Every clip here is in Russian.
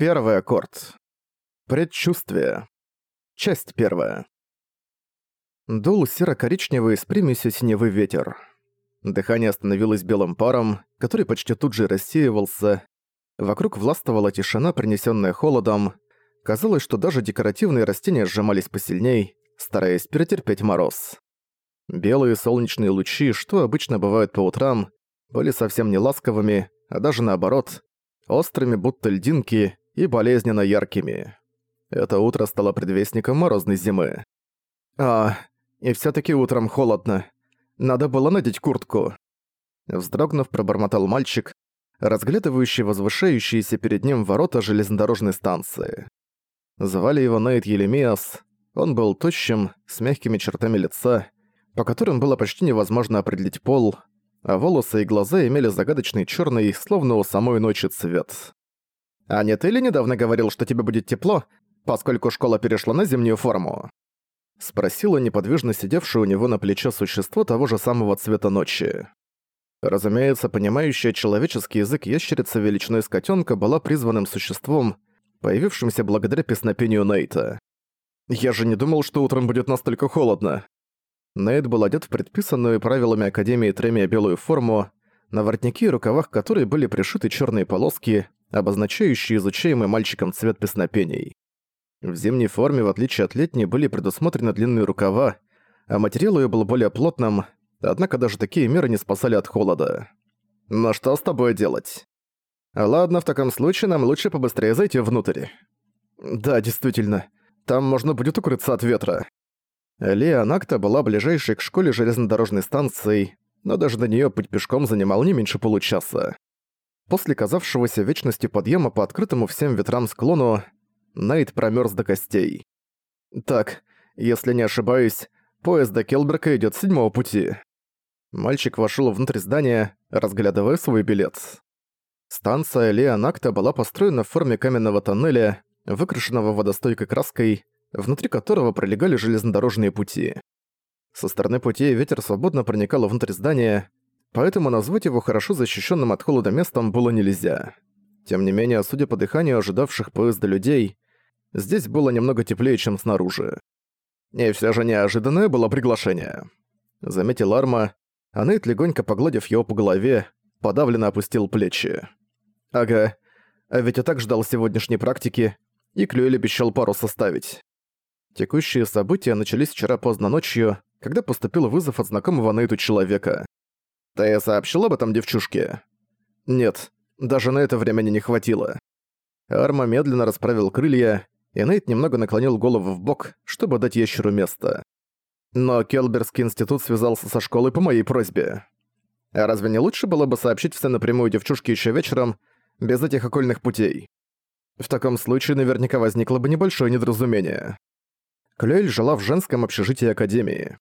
Первый аккорд. Предчувствие. Часть первая. Дул серо-коричневый с примесью синевый ветер. Дыхание становилось белым паром, который почти тут же рассеивался. Вокруг властвовала тишина, принесенная холодом. Казалось, что даже декоративные растения сжимались посильней, стараясь перетерпеть мороз. Белые солнечные лучи, что обычно бывают по утрам, были совсем не ласковыми, а даже наоборот, острыми будто льдинки и болезненно яркими. Это утро стало предвестником морозной зимы. А, и все таки утром холодно. Надо было надеть куртку. Вздрогнув, пробормотал мальчик, разглядывающий возвышающиеся перед ним ворота железнодорожной станции. Звали его Нейт Елемиас. Он был тощим, с мягкими чертами лица, по которым было почти невозможно определить пол, а волосы и глаза имели загадочный черный, словно у самой ночи цвет. «А не ты ли недавно говорил, что тебе будет тепло, поскольку школа перешла на зимнюю форму?» Спросила неподвижно сидевшее у него на плече существо того же самого цвета ночи. Разумеется, понимающая человеческий язык ящерица величиной с была призванным существом, появившимся благодаря песнопению Нейта. «Я же не думал, что утром будет настолько холодно». Нейт был одет в предписанную правилами Академии Тремия белую форму, на воротнике и рукавах которой были пришиты черные полоски, обозначающие изучаемый мальчиком цвет песнопений. В зимней форме, в отличие от летней, были предусмотрены длинные рукава, а материал ее был более плотным, однако даже такие меры не спасали от холода. «Но что с тобой делать?» «Ладно, в таком случае нам лучше побыстрее зайти внутрь». «Да, действительно, там можно будет укрыться от ветра». Леа Накта была ближайшей к школе железнодорожной станцией, но даже до неё путь пешком занимал не меньше получаса. После казавшегося вечности подъема по открытому всем ветрам склону, Найт промёрз до костей. «Так, если не ошибаюсь, поезд до Келберка идёт с седьмого пути». Мальчик вошёл внутрь здания, разглядывая свой билет. Станция Леа Накта была построена в форме каменного тоннеля, выкрашенного водостойкой краской, внутри которого пролегали железнодорожные пути. Со стороны путей ветер свободно проникал внутрь здания, поэтому назвать его хорошо защищенным от холода местом было нельзя. Тем не менее, судя по дыханию ожидавших поезда людей, здесь было немного теплее, чем снаружи. И все же неожиданное было приглашение. Заметил Арма, а Нейт, легонько погладив его по голове, подавленно опустил плечи. «Ага, а ведь я так ждал сегодняшней практики, и Клюэль обещал пару составить. Текущие события начались вчера поздно ночью, когда поступил вызов от знакомого Нейту человека. «Ты сообщил об этом девчушке?» «Нет, даже на это времени не хватило». Арма медленно расправил крылья, и Нейт немного наклонил голову в бок, чтобы дать ящеру место. Но Келберский институт связался со школой по моей просьбе. А разве не лучше было бы сообщить все напрямую девчушке еще вечером, без этих окольных путей? В таком случае наверняка возникло бы небольшое недоразумение. Клюэль жила в женском общежитии Академии.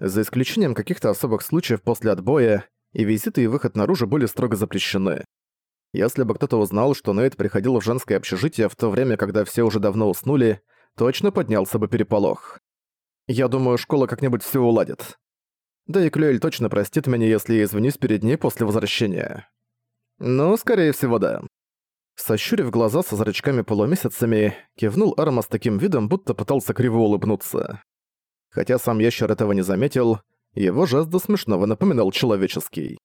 За исключением каких-то особых случаев после отбоя, и визиты и выход наружу были строго запрещены. Если бы кто-то узнал, что Нейт приходил в женское общежитие в то время, когда все уже давно уснули, точно поднялся бы переполох. Я думаю, школа как-нибудь все уладит. Да и Клюэль точно простит меня, если я извинюсь перед ней после возвращения. Ну, скорее всего, да. Сощурив глаза со зрачками-полумесяцами, кивнул Арма с таким видом, будто пытался криво улыбнуться. Хотя сам ящер этого не заметил, его жест до смешного напоминал человеческий.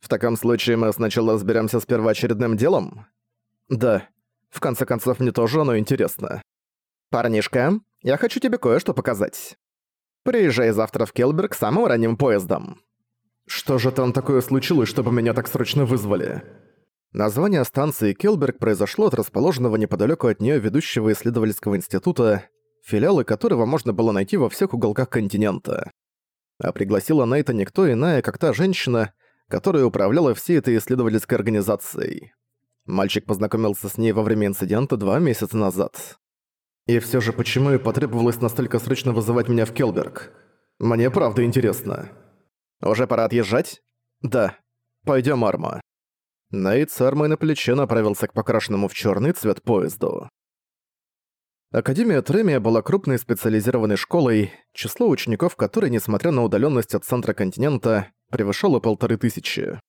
«В таком случае мы сначала разберемся с первоочередным делом?» «Да. В конце концов, мне тоже оно интересно». «Парнишка, я хочу тебе кое-что показать. Приезжай завтра в Келберг самым ранним поездом». «Что же там такое случилось, чтобы меня так срочно вызвали?» Название станции Келберг произошло от расположенного неподалеку от нее ведущего исследовательского института, филиалы которого можно было найти во всех уголках континента. А пригласила на это никто иная, как та женщина, которая управляла всей этой исследовательской организацией. Мальчик познакомился с ней во время инцидента два месяца назад. И все же почему и потребовалось настолько срочно вызывать меня в Келберг? Мне правда интересно. Уже пора отъезжать? Да. Пойдем, Арма. Нейт с армой на плече направился к покрашенному в черный цвет поезду. Академия Тремия была крупной специализированной школой, число учеников которой, несмотря на удаленность от центра континента, превышало полторы тысячи.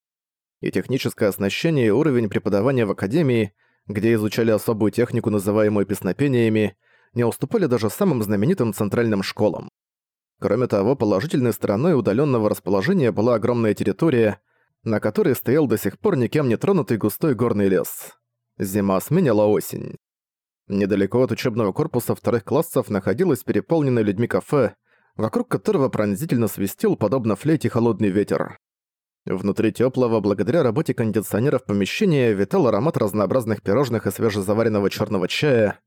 И техническое оснащение и уровень преподавания в Академии где изучали особую технику, называемую песнопениями, не уступали даже самым знаменитым центральным школам. Кроме того, положительной стороной удаленного расположения была огромная территория, на которой стоял до сих пор никем не тронутый густой горный лес. Зима сменяла осень. Недалеко от учебного корпуса вторых классов находилось переполненное людьми кафе, вокруг которого пронзительно свистел, подобно флейте, холодный ветер. Внутри теплого, благодаря работе кондиционеров помещения, витал аромат разнообразных пирожных и свежезаваренного черного чая.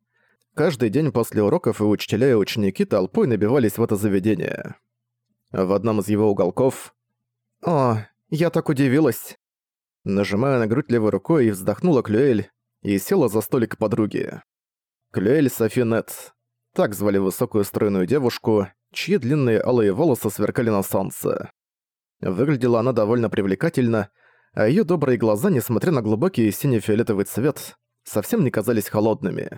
Каждый день после уроков и учителя и ученики толпой набивались в это заведение. В одном из его уголков... «О, я так удивилась!» Нажимая на грудь левой рукой, вздохнула Клюэль и села за столик подруги. Клюэль Софинет. Так звали высокую стройную девушку, чьи длинные алые волосы сверкали на солнце. Выглядела она довольно привлекательно, а её добрые глаза, несмотря на глубокий сине-фиолетовый цвет, совсем не казались холодными.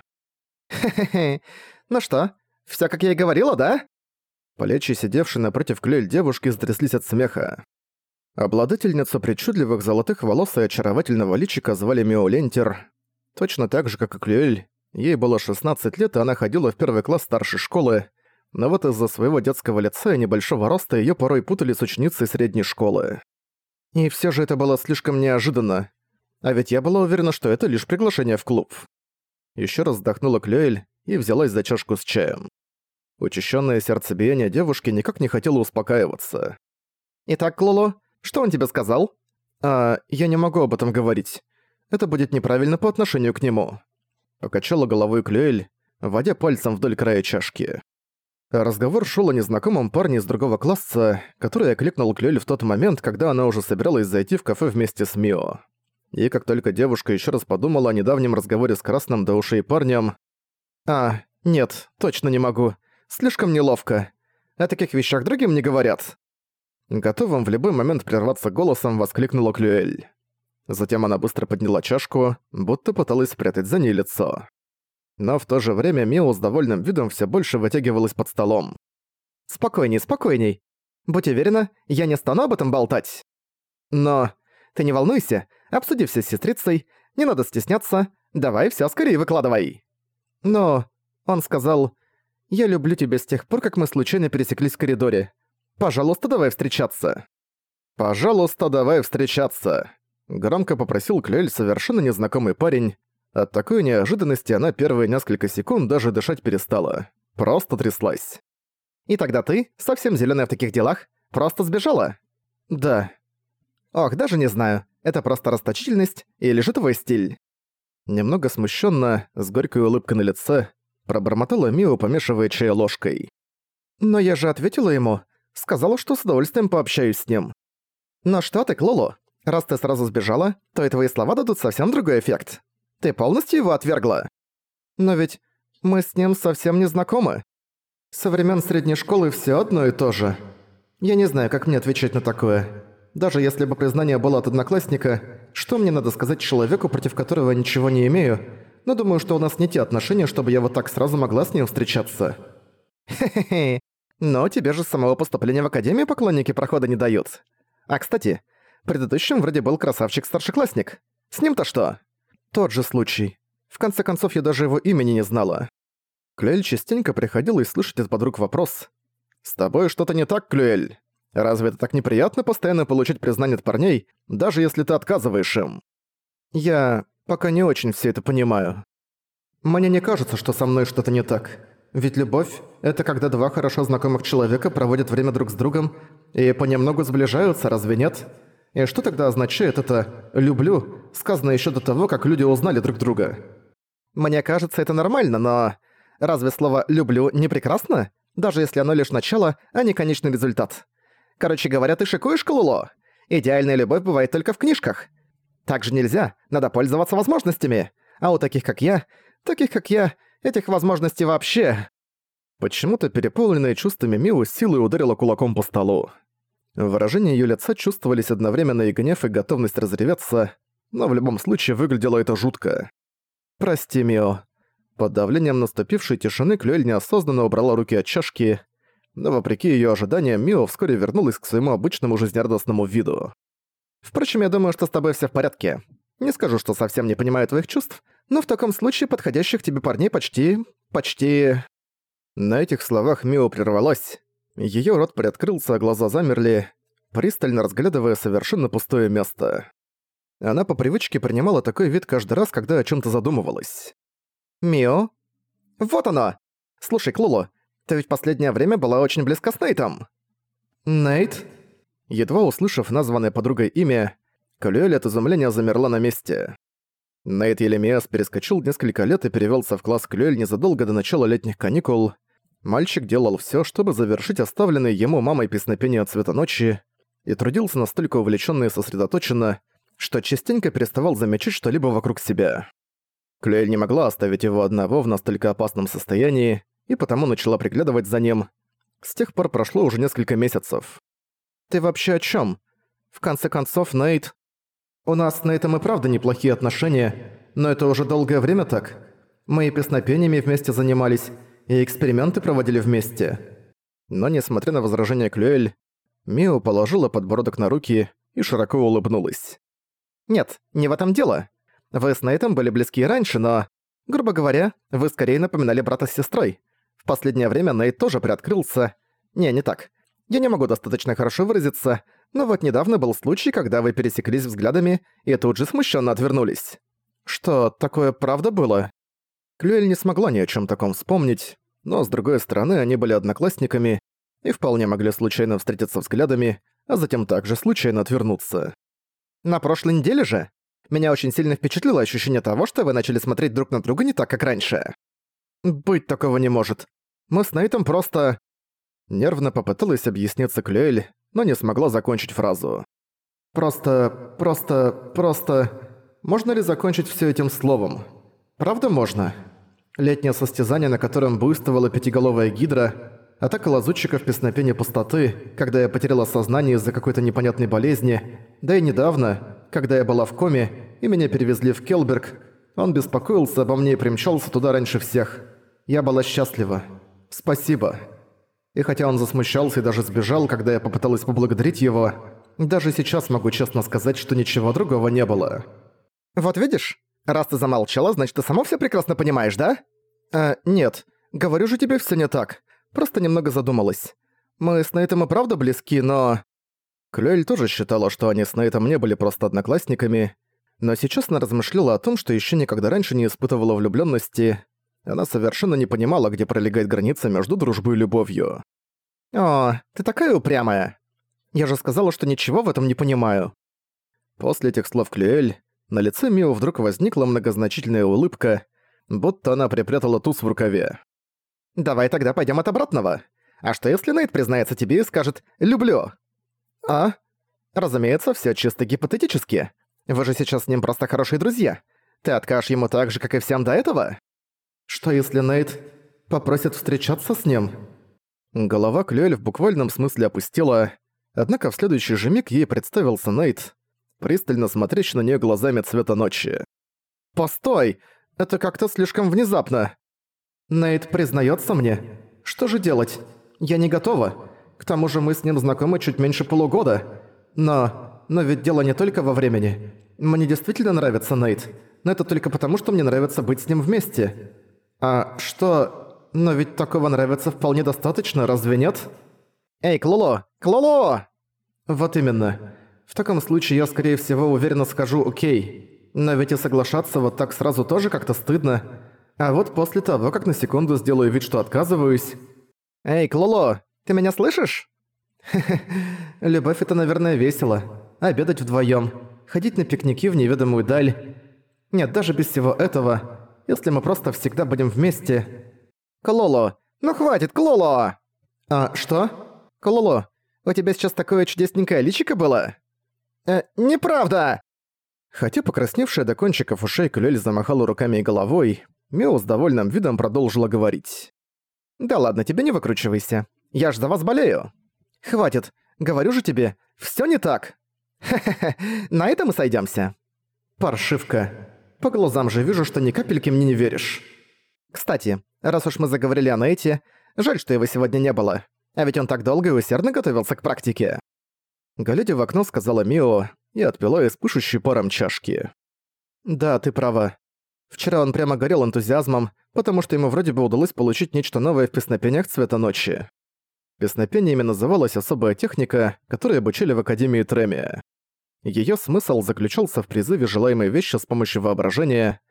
«Хе-хе-хе, ну что, всё как я и говорила, да?» Плечи, сидевшие напротив Клюэль девушки, стряслись от смеха. Обладательницу причудливых золотых волос и очаровательного личика звали Мио Лентер. Точно так же, как и Клюэль, ей было 16 лет, и она ходила в первый класс старшей школы, но вот из-за своего детского лица и небольшого роста её порой путали с ученицей средней школы. И всё же это было слишком неожиданно. А ведь я была уверена, что это лишь приглашение в клуб. Ещё раз вздохнула Клюэль и взялась за чашку с чаем. Учащённое сердцебиение девушки никак не хотело успокаиваться. «Итак, Клоло, что он тебе сказал?» «А, я не могу об этом говорить. Это будет неправильно по отношению к нему». Покачала головой Клюэль, водя пальцем вдоль края чашки. Разговор шел о незнакомом парне из другого класса, который окликнул Клюэль в тот момент, когда она уже собиралась зайти в кафе вместе с Мио. И как только девушка еще раз подумала о недавнем разговоре с красным до ушей парнем... «А, нет, точно не могу. Слишком неловко. О таких вещах другим не говорят». Готовым в любой момент прерваться голосом воскликнула Клюэль. Затем она быстро подняла чашку, будто пыталась спрятать за ней лицо но в то же время Мио с довольным видом все больше вытягивалась под столом. «Спокойней, спокойней. Будь уверена, я не стану об этом болтать. Но ты не волнуйся, обсуди все с сестрицей, не надо стесняться, давай все скорее выкладывай». Но он сказал, «Я люблю тебя с тех пор, как мы случайно пересеклись в коридоре. Пожалуйста, давай встречаться». «Пожалуйста, давай встречаться», — громко попросил Клюэль совершенно незнакомый парень, от такой неожиданности она первые несколько секунд даже дышать перестала. Просто тряслась. «И тогда ты, совсем зелёная в таких делах, просто сбежала?» «Да». «Ох, даже не знаю, это просто расточительность или же твой стиль?» Немного смущенно, с горькой улыбкой на лице, пробормотала Мио, помешивая чай ложкой. «Но я же ответила ему, сказала, что с удовольствием пообщаюсь с ним». «Но что ты, Клоло, раз ты сразу сбежала, то и твои слова дадут совсем другой эффект. Ты полностью его отвергла? Но ведь мы с ним совсем не знакомы. Со времен средней школы все одно и то же. Я не знаю, как мне отвечать на такое. Даже если бы признание было от одноклассника, что мне надо сказать человеку, против которого ничего не имею, но думаю, что у нас не те отношения, чтобы я вот так сразу могла с ним встречаться. Хе-хе-хе. Но тебе же с самого поступления в академию поклонники прохода не дают. А кстати, предыдущим вроде был красавчик-старшеклассник. С ним-то что? Тот же случай. В конце концов, я даже его имени не знала. Клюэль частенько приходилось слышать от подруг вопрос. «С тобой что-то не так, Клюэль? Разве это так неприятно постоянно получать признание от парней, даже если ты отказываешь им?» «Я пока не очень все это понимаю. Мне не кажется, что со мной что-то не так. Ведь любовь — это когда два хорошо знакомых человека проводят время друг с другом и понемногу сближаются, разве нет?» И что тогда означает это «люблю», сказано еще до того, как люди узнали друг друга? Мне кажется, это нормально, но... Разве слово «люблю» не прекрасно? Даже если оно лишь начало, а не конечный результат. Короче говоря, ты шикуешь, Калуло? Идеальная любовь бывает только в книжках. Так же нельзя, надо пользоваться возможностями. А у таких, как я, таких, как я, этих возможностей вообще... Почему-то переполненная чувствами Миу силой ударила кулаком по столу. В выражении её лица чувствовались одновременно и гнев, и готовность разреветься, но в любом случае выглядело это жутко. «Прости, Мио». Под давлением наступившей тишины Клюэль неосознанно убрала руки от чашки, но вопреки её ожиданиям Мио вскоре вернулась к своему обычному жизнерадостному виду. «Впрочем, я думаю, что с тобой всё в порядке. Не скажу, что совсем не понимаю твоих чувств, Но в таком случае подходящих тебе парней почти... почти...» На этих словах Мио прервалась. Её рот приоткрылся, а глаза замерли, пристально разглядывая совершенно пустое место. Она по привычке принимала такой вид каждый раз, когда о чём-то задумывалась. «Мио? Вот оно! Слушай, Клуло, ты ведь последнее время была очень близка с Нейтом». «Нейт?» Едва услышав названное подругой имя, Калюэль от изумления замерла на месте. Нейт Елемиас перескочил несколько лет и перевелся в класс Клюэль незадолго до начала летних каникул. Мальчик делал все, чтобы завершить оставленные ему мамой песнопения цвета ночи, и трудился настолько увлеченно и сосредоточенно, что частенько переставал замечать что-либо вокруг себя. Клюэль не могла оставить его одного в настолько опасном состоянии, и потому начала приглядывать за ним. С тех пор прошло уже несколько месяцев. «Ты вообще о чем? В конце концов, Нейт...» «У нас с Нейтом и правда неплохие отношения, но это уже долгое время так. Мы и песнопениями вместе занимались, и эксперименты проводили вместе». Но, несмотря на возражение Клюэль, Мио положила подбородок на руки и широко улыбнулась. «Нет, не в этом дело. Вы с Нейтом были близки раньше, но, грубо говоря, вы скорее напоминали брата с сестрой. В последнее время Нейт тоже приоткрылся. Не, не так. Я не могу достаточно хорошо выразиться, но вот недавно был случай, когда вы пересеклись взглядами и тут же смущенно отвернулись. Что, такое правда было? Клюэль не смогла ни о чем таком вспомнить, но с другой стороны, они были одноклассниками и вполне могли случайно встретиться взглядами, а затем также случайно отвернуться. На прошлой неделе же? Меня очень сильно впечатлило ощущение того, что вы начали смотреть друг на друга не так, как раньше. Быть такого не может. Мы с Нейтом просто... Нервно попыталась объясниться Клюэль, но не смогла закончить фразу. Просто... просто... просто... Можно ли закончить все этим словом? Правда можно? Летнее состязание, на котором буйствовала пятиголовая гидра, атака лазутчиков в песнопении пустоты, когда я потеряла сознание из-за какой-то непонятной болезни, да и недавно, когда я была в коме и меня перевезли в Келберг, он беспокоился обо мне и примчался туда раньше всех. Я была счастлива. Спасибо. И хотя он засмущался и даже сбежал, когда я попыталась поблагодарить его, даже сейчас могу честно сказать, что ничего другого не было. Вот видишь? Раз ты замолчала, значит, ты сама все прекрасно понимаешь, да? Э, нет. Говорю же тебе все не так. Просто немного задумалась. Мы с Нейтом и правда близки, но... Клюэль тоже считала, что они с Нейтом не были просто одноклассниками, но сейчас она размышляла о том, что еще никогда раньше не испытывала влюбленности. Она совершенно не понимала, где пролегает граница между дружбой и любовью. «О, ты такая упрямая. Я же сказала, что ничего в этом не понимаю». После этих слов Клюэль на лице Мио вдруг возникла многозначительная улыбка, будто она припрятала туз в рукаве. «Давай тогда пойдем от обратного. А что если Нейт признается тебе и скажет «люблю»?» «А? Разумеется, все чисто гипотетически. Вы же сейчас с ним просто хорошие друзья. Ты откажешь ему так же, как и всем до этого?» «Что если Нейт попросит встречаться с ним?» Голова Клюэль в буквальном смысле опустила, однако в следующий же миг ей представился Нейт, пристально смотрящий на нее глазами цвета ночи. «Постой! Это как-то слишком внезапно!» «Нейт признается мне. Что же делать? Я не готова. К тому же мы с ним знакомы чуть меньше полугода. Но... но ведь дело не только во времени. Мне действительно нравится Нейт, но это только потому, что мне нравится быть с ним вместе. А что... но ведь такого нравится вполне достаточно, разве нет?» «Эй, Клоло! Клоло!» «Вот именно. В таком случае я, скорее всего, уверенно скажу «окей». Но ведь и соглашаться вот так сразу тоже как-то стыдно. А вот после того, как на секунду сделаю вид, что отказываюсь... «Эй, Клоло, ты меня слышишь?» Любовь это, наверное, весело. Обедать вдвоем, ходить на пикники в неведомую даль. Нет, даже без всего этого, если мы просто всегда будем вместе... Клоло, ну хватит, Клоло! А, что? Клоло, у тебя сейчас такое чудесненькое личико было? Э, неправда! Хотя покрасневшая до кончиков ушей Клюэль замахала руками и головой, Мео с довольным видом продолжила говорить. «Да ладно, тебе не выкручивайся. Я ж за вас болею. Хватит, говорю же тебе, всё не так. Хе-хе-хе, на этом мы сойдёмся». «Паршивка. По глазам же вижу, что ни капельки мне не веришь». «Кстати, раз уж мы заговорили о Нейте, жаль, что его сегодня не было. А ведь он так долго и усердно готовился к практике». Глядя в окно, сказала Мио и отпила из пышущей паром чашки. «Да, ты права. Вчера он прямо горел энтузиазмом, потому что ему вроде бы удалось получить нечто новое в песнопениях цвета ночи. Песнопениями называлась особая техника, которую обучили в Академии Тремия. Её смысл заключался в призыве желаемой вещи с помощью воображения.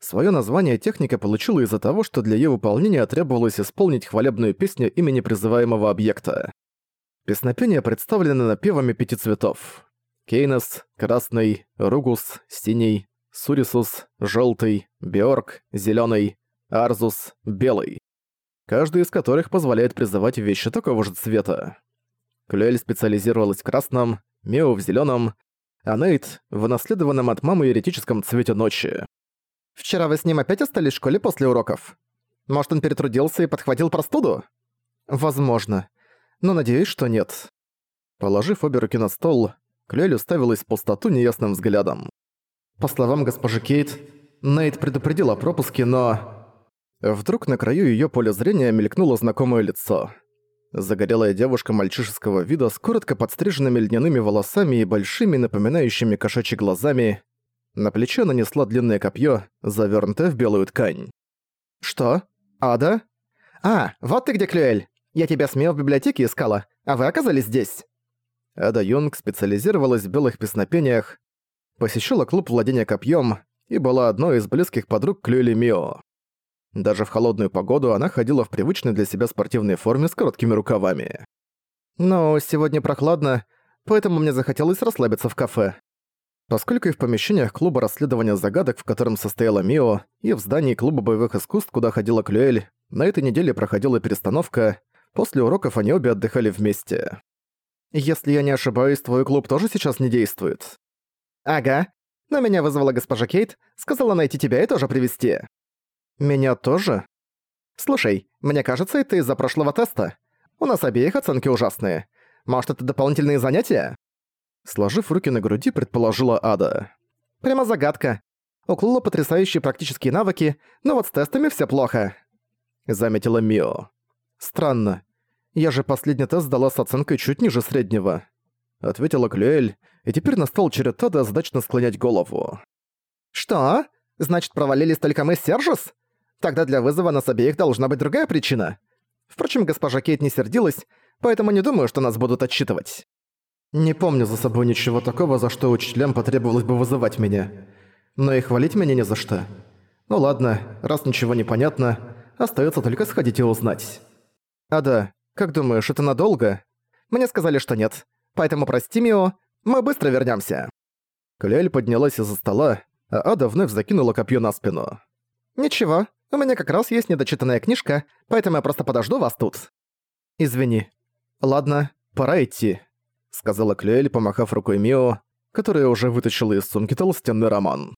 Своё название техника получила из-за того, что для её выполнения требовалось исполнить хвалебную песню имени призываемого объекта. Песнопения представлены напевами пяти цветов. Кейнос, красный, ругус, синий, сурисус, желтый, биорг, зеленый, арзус, белый. Каждый из которых позволяет призывать вещи такого же цвета. Клюэль специализировалась в красном, Мео в зеленом, а Нейт в унаследованном от мамы еретическом цвете ночи. «Вчера вы с ним опять остались в школе после уроков? Может, он перетрудился и подхватил простуду?» «Возможно но надеюсь, что нет. Положив обе руки на стол, Клюэль уставилась в пустоту неясным взглядом. По словам госпожи Кейт, Нейт предупредил о пропуске, но... Вдруг на краю её поля зрения мелькнуло знакомое лицо. Загорелая девушка мальчишеского вида с коротко подстриженными льняными волосами и большими, напоминающими кошачьи глазами. На плече нанесла длинное копье, завёрнутое в белую ткань. «Что? Ада? А, вот ты где, Клюэль! Я тебя смею в библиотеке искала, а вы оказались здесь». Ада Юнг специализировалась в белых песнопениях, посещала клуб владения копьем и была одной из близких подруг Клюэли Мио. Даже в холодную погоду она ходила в привычной для себя спортивной форме с короткими рукавами. Но сегодня прохладно, поэтому мне захотелось расслабиться в кафе. Поскольку и в помещениях клуба расследования загадок, в котором состояла Мио, и в здании клуба боевых искусств, куда ходила Клюэль, на этой неделе проходила перестановка, После уроков они обе отдыхали вместе. «Если я не ошибаюсь, твой клуб тоже сейчас не действует?» «Ага. Но меня вызвала госпожа Кейт, сказала найти тебя и тоже привести «Меня тоже?» «Слушай, мне кажется, это из-за прошлого теста. У нас обеих оценки ужасные. Может, это дополнительные занятия?» Сложив руки на груди, предположила Ада. «Прямо загадка. У Клула потрясающие практические навыки, но вот с тестами все плохо», — заметила Мио. «Странно. Я же последний тест сдала с оценкой чуть ниже среднего», — ответила Клюэль, и теперь настал черед Тада задачно склонять голову. «Что? Значит, провалились только мы с Сержус? Тогда для вызова нас обеих должна быть другая причина. Впрочем, госпожа Кейт не сердилась, поэтому не думаю, что нас будут отчитывать». «Не помню за собой ничего такого, за что учителям потребовалось бы вызывать меня. Но и хвалить меня не за что. Ну ладно, раз ничего не понятно, остается только сходить и узнать». «Ада, как думаешь, это надолго?» «Мне сказали, что нет. Поэтому прости, Мио, мы быстро вернёмся». Кляль поднялась из-за стола, а Ада вновь закинула копье на спину. «Ничего, у меня как раз есть недочитанная книжка, поэтому я просто подожду вас тут». «Извини. Ладно, пора идти», — сказала Клюэль, помахав рукой Мио, которая уже вытащила из сумки толстенный роман.